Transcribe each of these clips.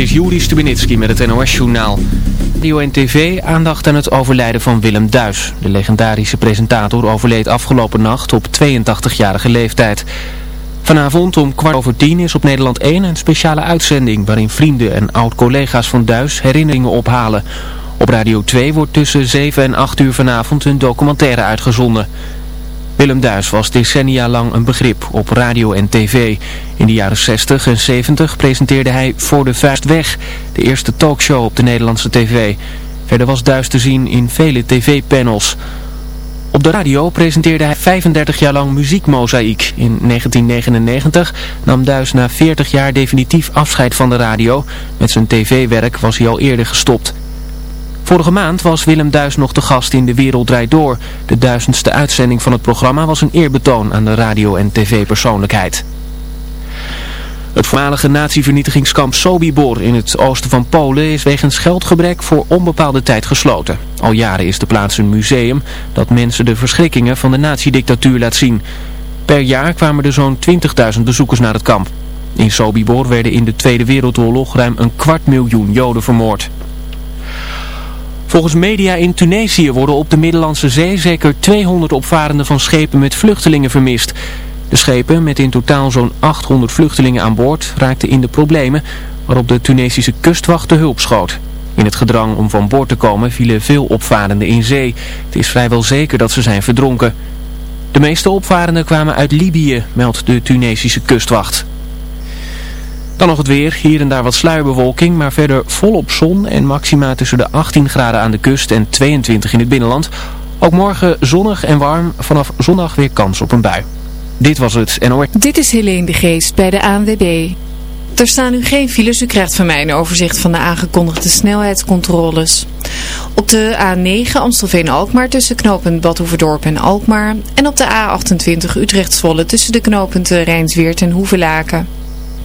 is Juri Stubenitski met het NOS-journaal. TV aandacht aan het overlijden van Willem Duis. De legendarische presentator overleed afgelopen nacht op 82-jarige leeftijd. Vanavond om kwart over tien is op Nederland 1 een speciale uitzending... waarin vrienden en oud-collega's van Duis herinneringen ophalen. Op Radio 2 wordt tussen 7 en 8 uur vanavond een documentaire uitgezonden... Willem Duis was decennia lang een begrip op radio en tv. In de jaren 60 en 70 presenteerde hij Voor de Vuist Weg, de eerste talkshow op de Nederlandse tv. Verder was Duis te zien in vele tv-panels. Op de radio presenteerde hij 35 jaar lang muziekmozaïek. In 1999 nam Duis na 40 jaar definitief afscheid van de radio. Met zijn tv-werk was hij al eerder gestopt. Vorige maand was Willem Duis nog de gast in De Wereld Draait Door. De duizendste uitzending van het programma was een eerbetoon aan de radio- en tv-persoonlijkheid. Het voormalige natievernietigingskamp Sobibor in het oosten van Polen is wegens geldgebrek voor onbepaalde tijd gesloten. Al jaren is de plaats een museum dat mensen de verschrikkingen van de naziedictatuur laat zien. Per jaar kwamen er zo'n 20.000 bezoekers naar het kamp. In Sobibor werden in de Tweede Wereldoorlog ruim een kwart miljoen Joden vermoord. Volgens media in Tunesië worden op de Middellandse Zee zeker 200 opvarenden van schepen met vluchtelingen vermist. De schepen met in totaal zo'n 800 vluchtelingen aan boord raakten in de problemen waarop de Tunesische kustwacht de hulp schoot. In het gedrang om van boord te komen vielen veel opvarenden in zee. Het is vrijwel zeker dat ze zijn verdronken. De meeste opvarenden kwamen uit Libië, meldt de Tunesische kustwacht. Dan nog het weer, hier en daar wat sluierbewolking, maar verder volop zon en maxima tussen de 18 graden aan de kust en 22 in het binnenland. Ook morgen zonnig en warm, vanaf zondag weer kans op een bui. Dit was het NOR. Dit is Helene de Geest bij de ANWB. Er staan nu geen files, u krijgt van mij een overzicht van de aangekondigde snelheidscontroles. Op de A9 Amstelveen-Alkmaar tussen knooppunt Badhoevedorp en Alkmaar. En op de A28 Utrecht-Zwolle tussen de knooppunten Rijnsweert en Hoevelaken.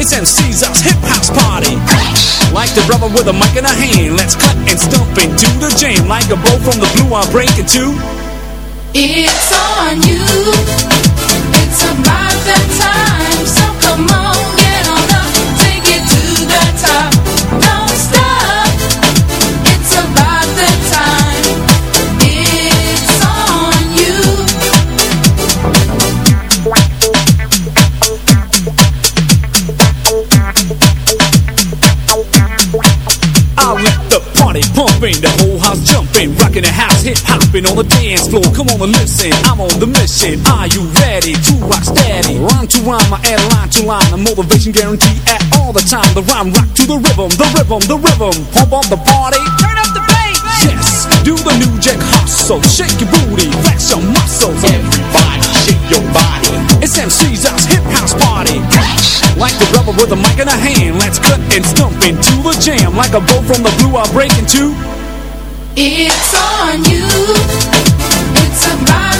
It's MC's hip house party. Like the brother with a mic in a hand. Let's cut and stomp into the jam. Like a bow from the blue I break it too. It's on you. It's about that time. So come on party the whole house jumping, rocking the house, hip hopping on the dance floor. Come on and listen, I'm on the mission. Are you ready to rock steady? Rhyme to rhyme, I add line to line, a motivation guarantee at all the time. The rhyme rock to the rhythm, the rhythm, the rhythm. Pump up the party, turn up do the new jack hustle, shake your booty, flex your muscles. Everybody, shake your body. It's MC's house, hip house party. Like the rubber with a mic in a hand, let's cut and stomp into the jam. Like a bow from the blue, I'll break into. It's on you It's about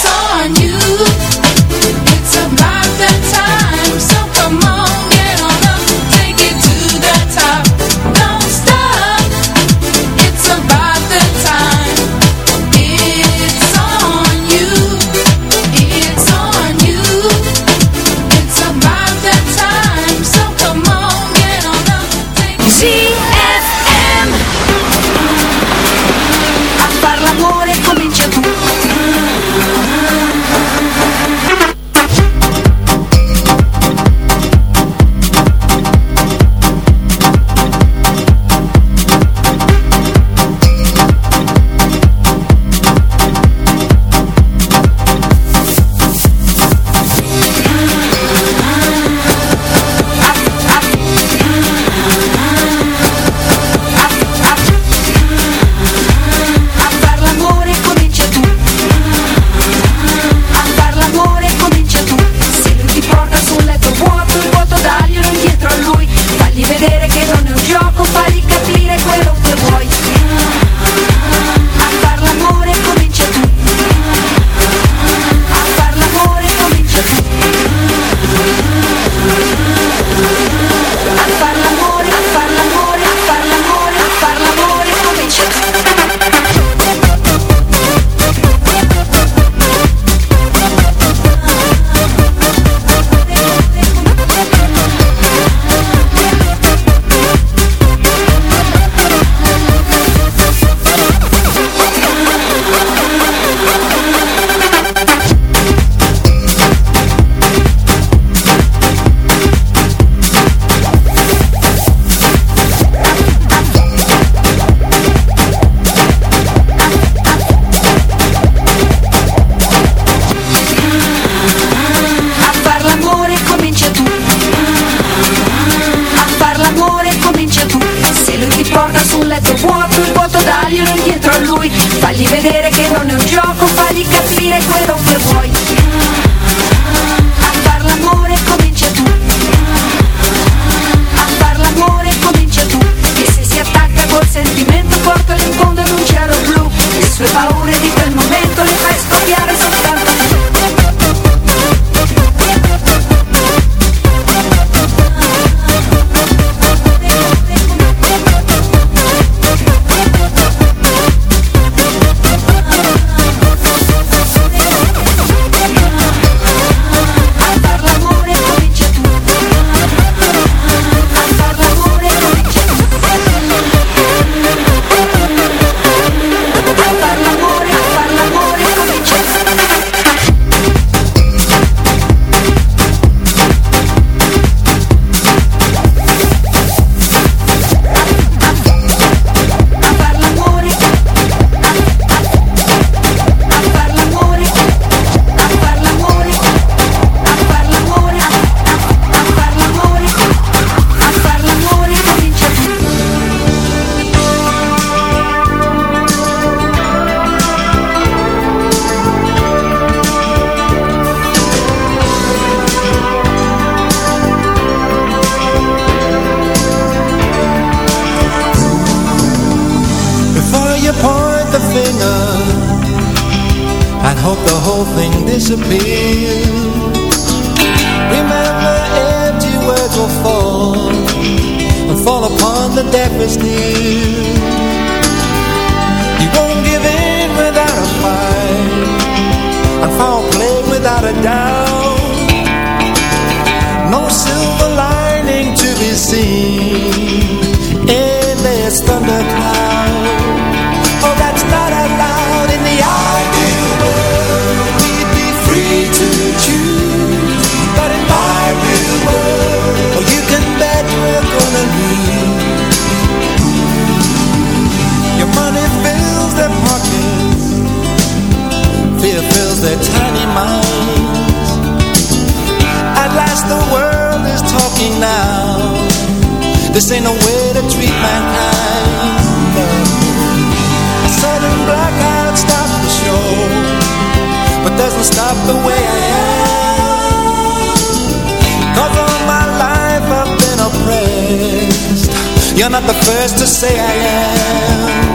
This ain't no way to treat mankind. A sudden blackout stops the show But doesn't stop the way I am. Cause all my life I've been oppressed. You're not the first to say I am.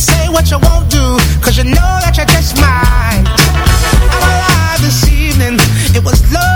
say what you won't do, cause you know that you're just mine. I'm alive this evening, it was love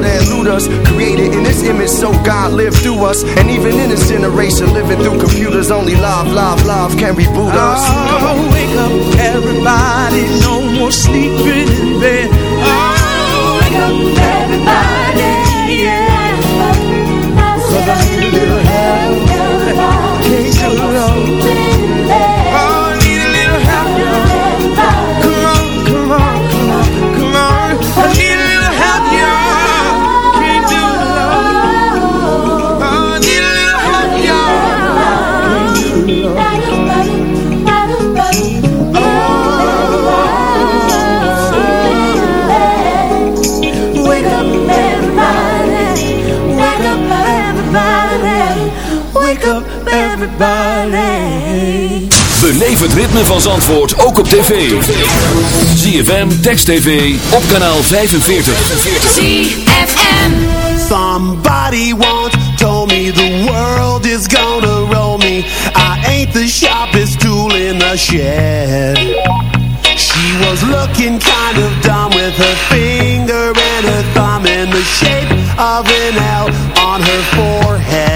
than looters. Created in this image so God lived through us. And even in this generation, living through computers, only love, love, love can reboot us. Oh, wake up, everybody. No more sleeping in bed. Oh, wake up, everybody. Everybody. Beleef het ritme van Zandvoort ook op tv. ZFM, Text TV, op kanaal 45. ZFM. Somebody once told me the world is gonna roll me. I ain't the sharpest tool in the shed. She was looking kind of dumb with her finger and her thumb in the shape of an L on her forehead.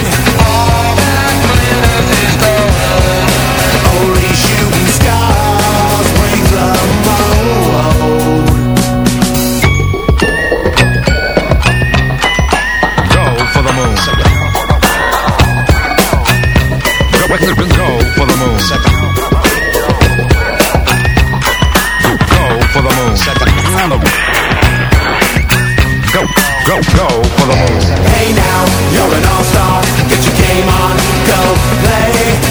Go, go, for the moon. Hey now, you're an all-star. Get your game on, go play.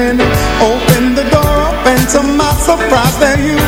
open the door, open to my surprise. That you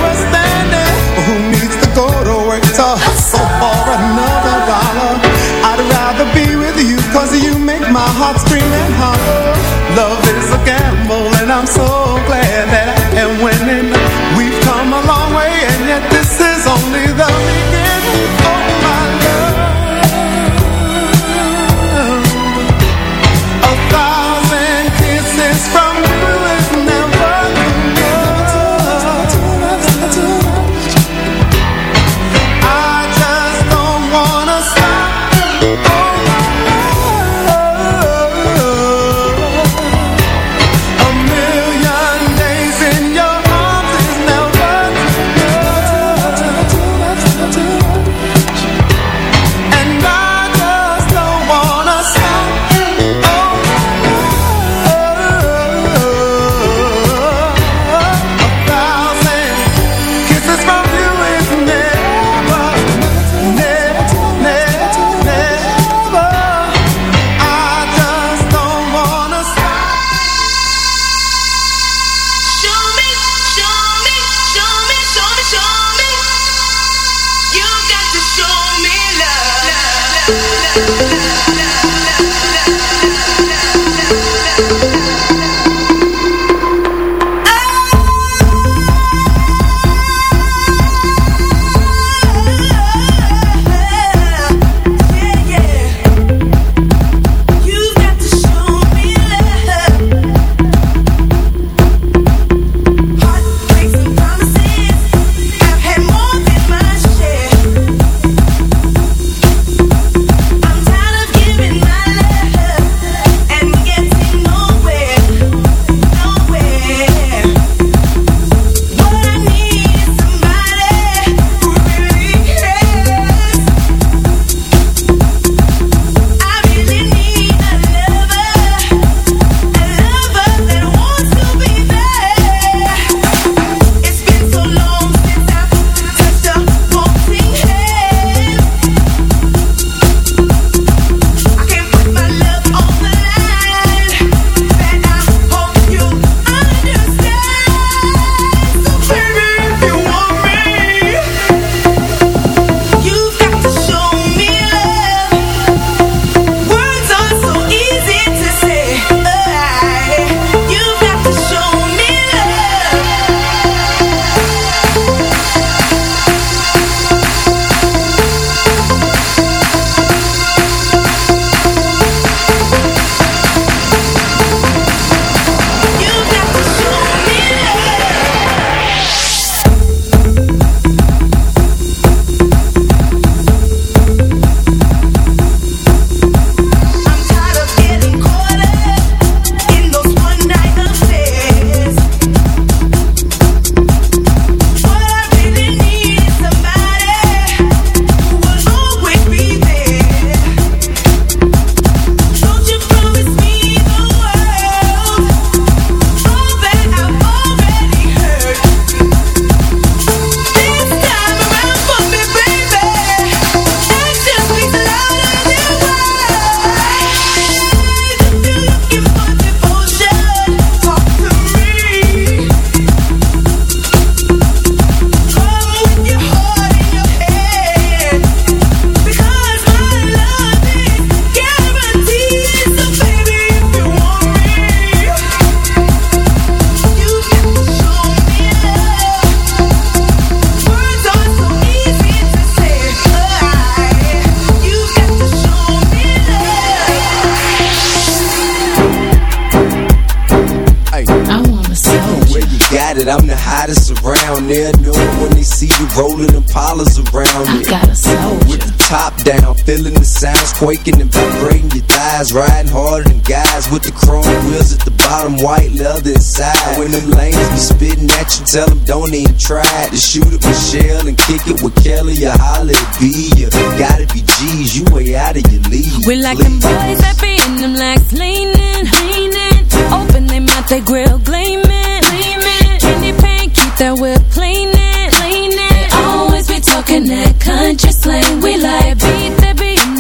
quaking and vibrating your thighs. Riding harder than guys with the chrome wheels at the bottom, white leather inside. When them lanes be spitting at you, tell them don't even try to shoot at Michelle and kick it with Kelly or holla at B. You gotta be G's, you way out of your league. We like them boys that be in them legs leaning, leaning. Open they mouth, they grill gleaming, gleaming. Candy paint, keep that whip cleaning, cleaning. They always be talking that country slang. We like beat that be in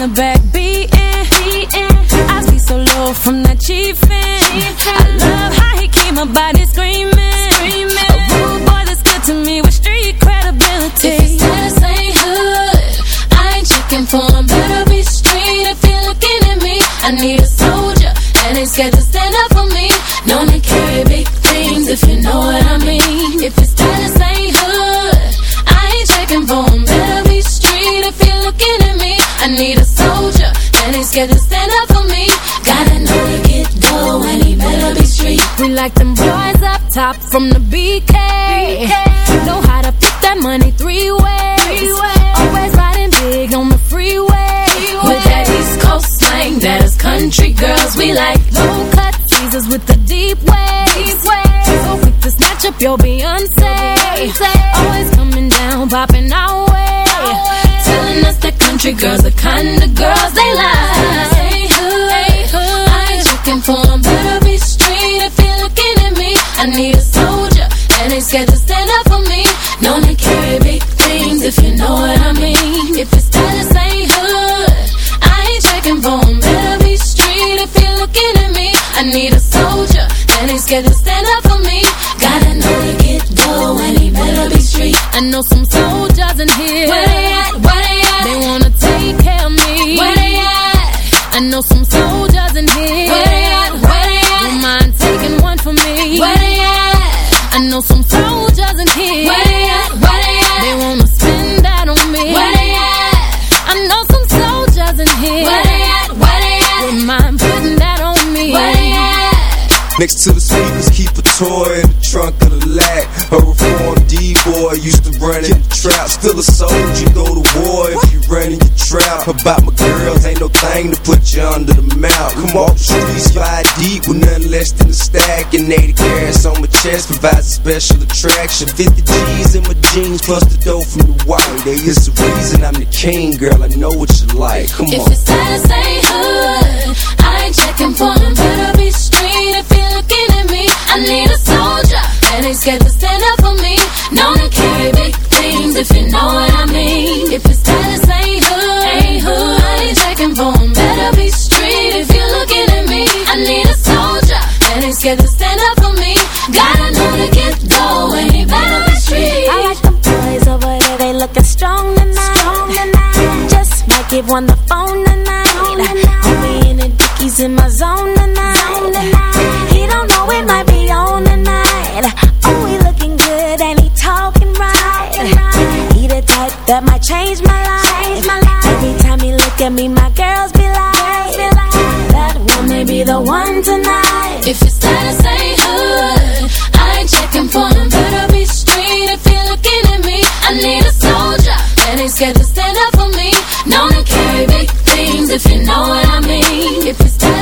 the back beating, beating. I see so low from that chiefin'. I love how he keep my body screaming, screaming. A rude boy that's good to me with street credibility. If status ain't hood, I ain't checking for him. Better be straight if you're looking at me. I need a soldier and ain't scared to stand up for me. Known to carry big things if you know what I mean. If his scared to stand up for me. Gotta know to get dough and he better be street. We like them boys up top from the BK. Know how to put that money three ways. Always riding big on the freeway. With that East Coast slang, that is country girls we like. Low cut teasers with the deep waves. So quick to snatch up your Beyonce. Always coming down, popping our way. Telling us that country girls the kind of girls they like. Scared to stand up for me. Known to carry big things if you know what I mean. If your status ain't hood, I ain't checking for 'em. Better be straight if you're looking at me. I need a soldier and ain't scared to stand up for me. Gotta know to get dough and he better be street. I know some soldiers in here. Where Next to the speakers, keep a toy in the trunk of the lag. A reformed D-boy used to run in the trap. Still a soldier, go to war if you run in your trap. About my girls, ain't no thing to put you under the mouth. Come off the streets, five deep with nothing less than a stack. And 80 carats on my chest provides a special attraction. 50 G's in my jeans, plus the dough from the white. There is a reason I'm the king, girl. I know what you like. Come If on. your status ain't hood, I ain't checking for him. Better be straight if I need a soldier and ain't scared to stand up for me. Known to carry big things if you know what I mean. If your status ain't hood, ain't hood, I ain't checking for him. Better be straight if you're looking at me. I need a soldier and ain't scared to stand up for me. Gotta know to get dough and he better be straight. I like them boys over there, they looking strong tonight. Strong tonight. Just might give one the phone tonight. Homie in the dickies in my zone tonight. He don't it might be on tonight. Oh, he looking good and he talking right. He the type that might change my life. Every time he look at me, my girls be like, that one may be the one tonight. If status ain't I ain't checking for. Better be straight if you're looking at me. I need a soldier scared to stand up for me. Known to carry big things if you know what I mean. If status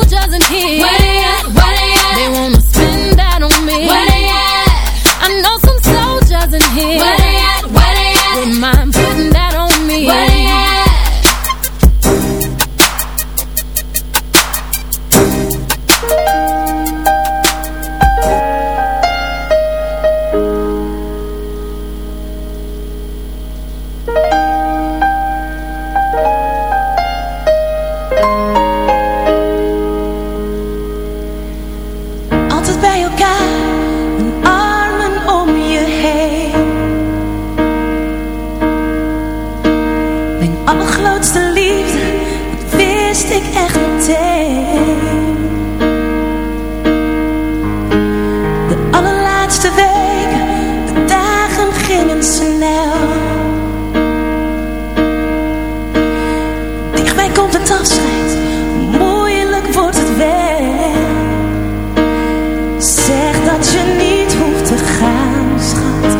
Zeg dat je niet hoeft te gaan, schat.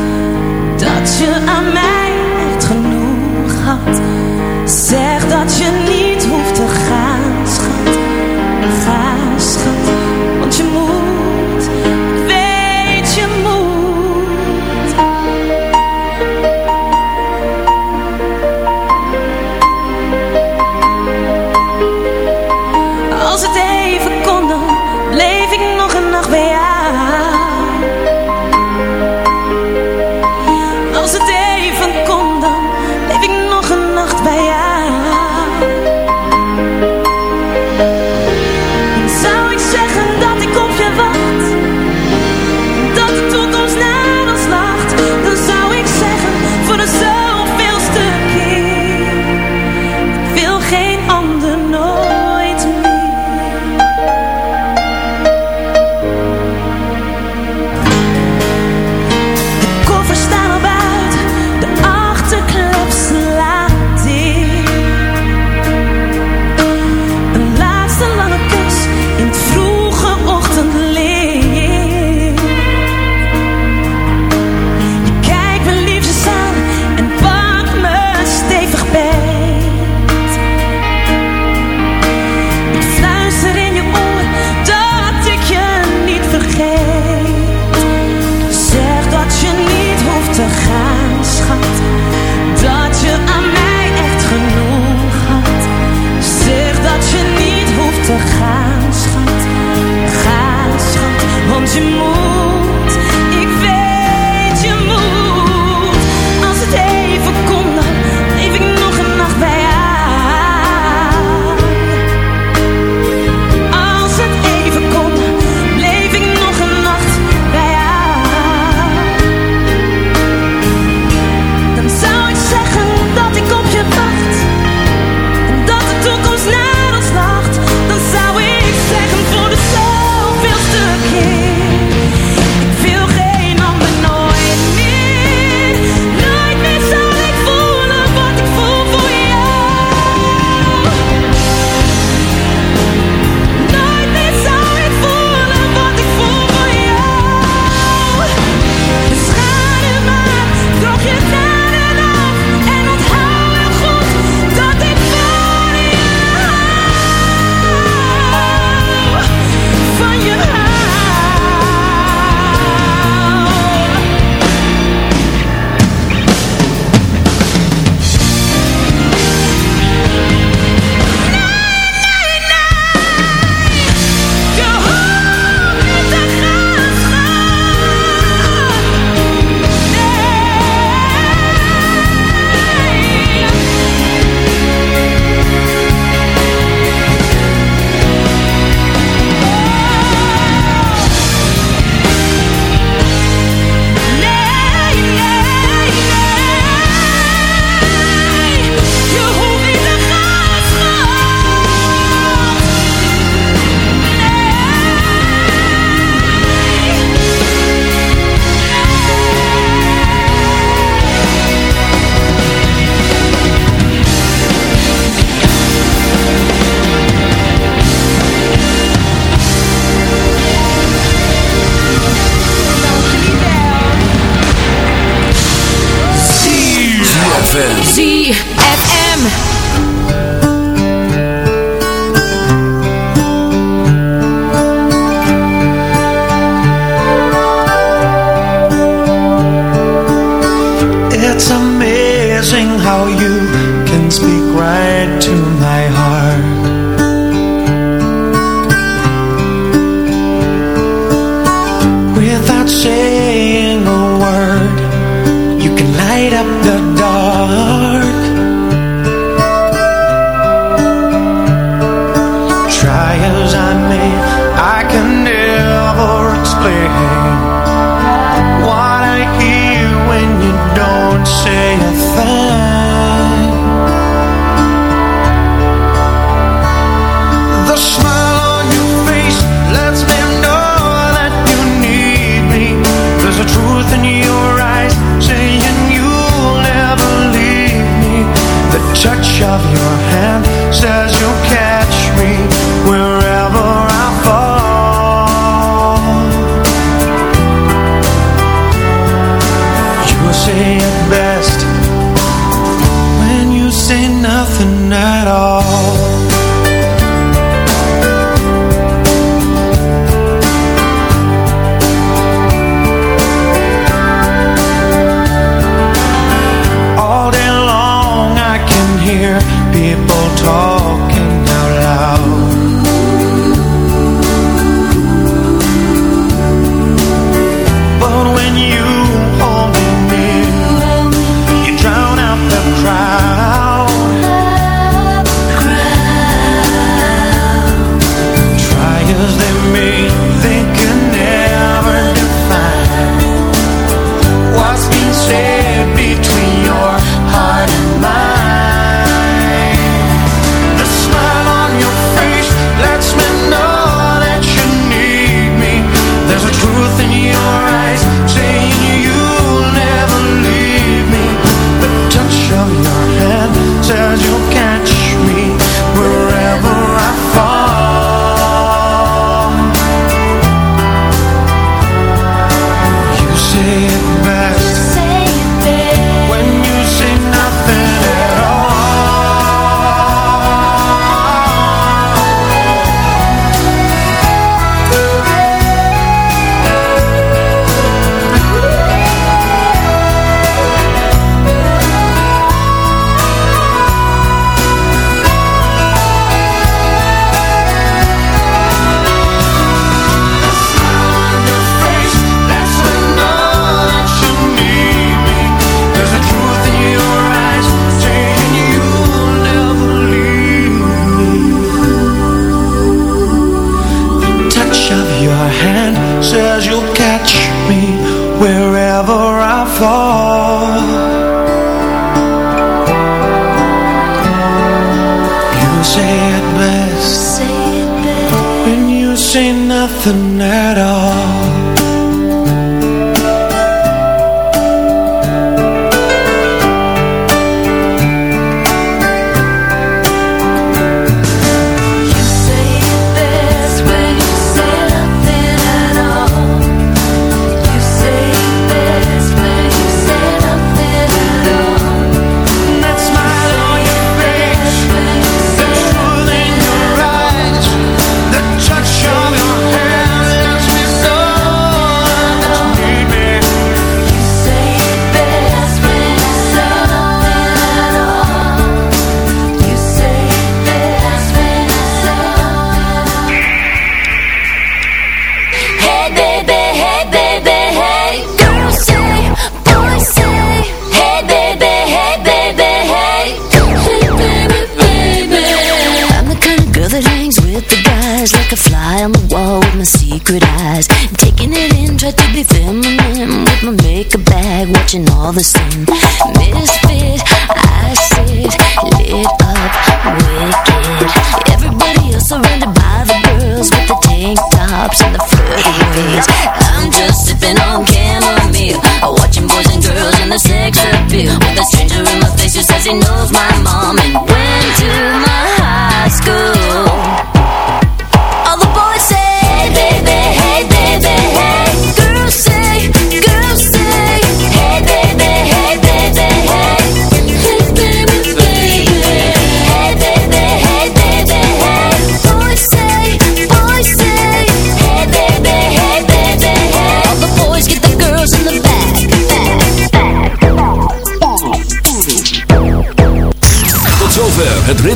Dat je aan mij.